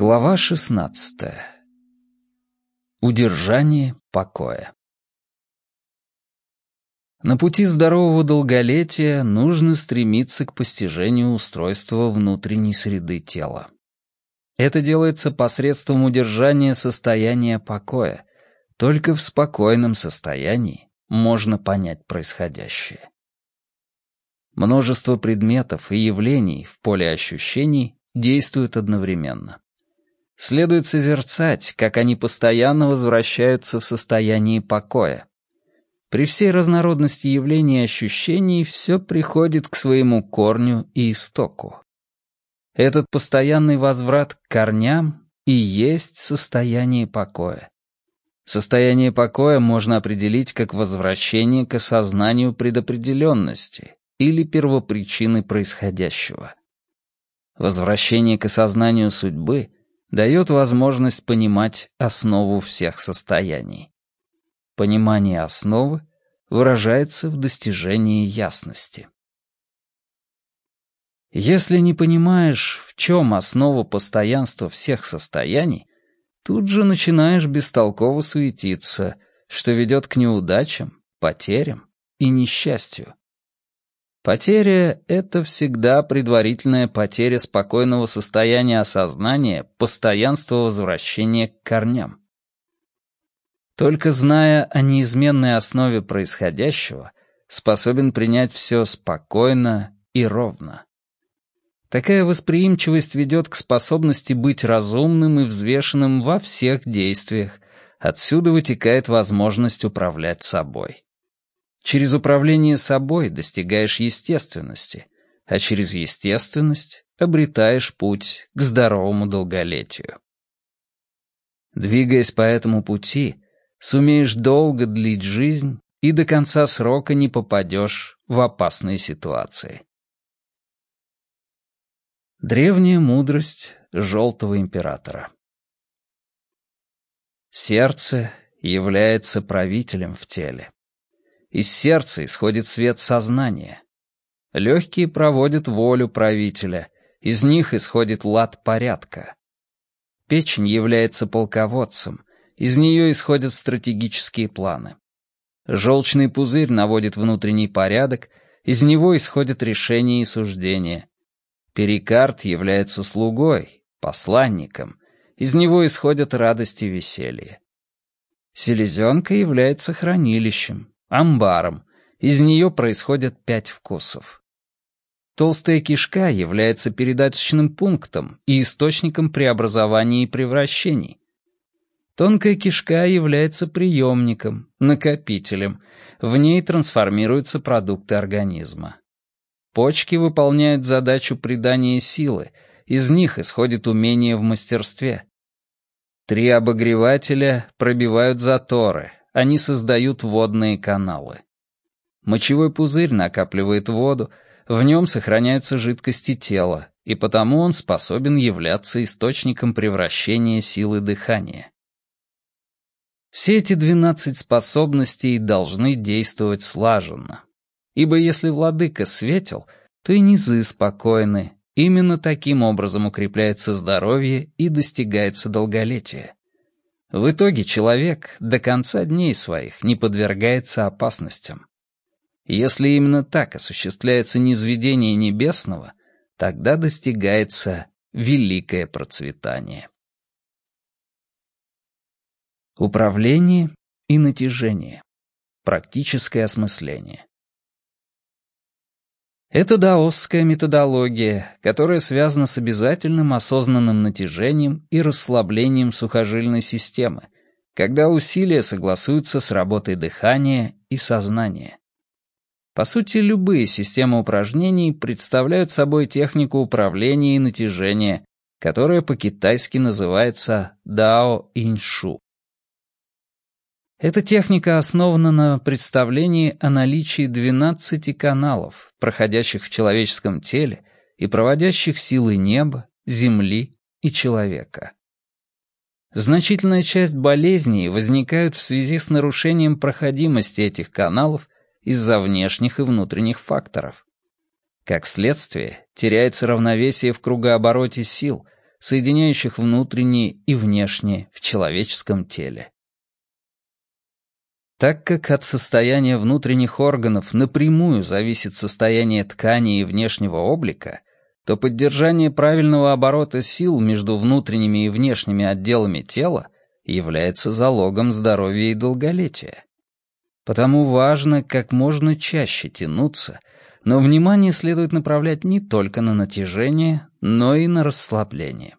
Глава шестнадцатая. Удержание покоя. На пути здорового долголетия нужно стремиться к постижению устройства внутренней среды тела. Это делается посредством удержания состояния покоя. Только в спокойном состоянии можно понять происходящее. Множество предметов и явлений в поле ощущений действуют одновременно следует созерцать, как они постоянно возвращаются в состояние покоя. При всей разнородности явлений и ощущений все приходит к своему корню и истоку. Этот постоянный возврат к корням и есть состояние покоя. Состояние покоя можно определить как возвращение к осознанию предопределенности или первопричины происходящего. Возвращение к осознанию судьбы — дает возможность понимать основу всех состояний. Понимание основы выражается в достижении ясности. Если не понимаешь, в чем основа постоянства всех состояний, тут же начинаешь бестолково суетиться, что ведет к неудачам, потерям и несчастью. Потеря — это всегда предварительная потеря спокойного состояния осознания, постоянства возвращения к корням. Только зная о неизменной основе происходящего, способен принять все спокойно и ровно. Такая восприимчивость ведет к способности быть разумным и взвешенным во всех действиях, отсюда вытекает возможность управлять собой. Через управление собой достигаешь естественности, а через естественность обретаешь путь к здоровому долголетию. Двигаясь по этому пути, сумеешь долго длить жизнь и до конца срока не попадешь в опасные ситуации. Древняя мудрость Желтого Императора Сердце является правителем в теле. Из сердца исходит свет сознания. Легкие проводят волю правителя, из них исходит лад порядка. Печень является полководцем, из нее исходят стратегические планы. Желчный пузырь наводит внутренний порядок, из него исходят решения и суждения. Перикард является слугой, посланником, из него исходят радость и веселье. Селезенка является хранилищем, амбаром. Из нее происходят пять вкусов. Толстая кишка является передаточным пунктом и источником преобразований и превращений. Тонкая кишка является приемником, накопителем. В ней трансформируются продукты организма. Почки выполняют задачу придания силы, из них исходит умение в мастерстве. Три обогревателя пробивают заторы, они создают водные каналы. Мочевой пузырь накапливает воду, в нем сохраняются жидкости тела, и потому он способен являться источником превращения силы дыхания. Все эти двенадцать способностей должны действовать слаженно. Ибо если владыка светил, то и низы спокойны. Именно таким образом укрепляется здоровье и достигается долголетие. В итоге человек до конца дней своих не подвергается опасностям. Если именно так осуществляется низведение небесного, тогда достигается великое процветание. Управление и натяжение. Практическое осмысление. Это даосская методология, которая связана с обязательным осознанным натяжением и расслаблением сухожильной системы, когда усилия согласуются с работой дыхания и сознания. По сути, любые системы упражнений представляют собой технику управления и натяжения, которая по-китайски называется Дао Иншу. Эта техника основана на представлении о наличии 12 каналов, проходящих в человеческом теле и проводящих силы неба, земли и человека. Значительная часть болезней возникают в связи с нарушением проходимости этих каналов из-за внешних и внутренних факторов. Как следствие, теряется равновесие в кругообороте сил, соединяющих внутреннее и внешнее в человеческом теле. Так как от состояния внутренних органов напрямую зависит состояние ткани и внешнего облика, то поддержание правильного оборота сил между внутренними и внешними отделами тела является залогом здоровья и долголетия. Потому важно как можно чаще тянуться, но внимание следует направлять не только на натяжение, но и на расслабление.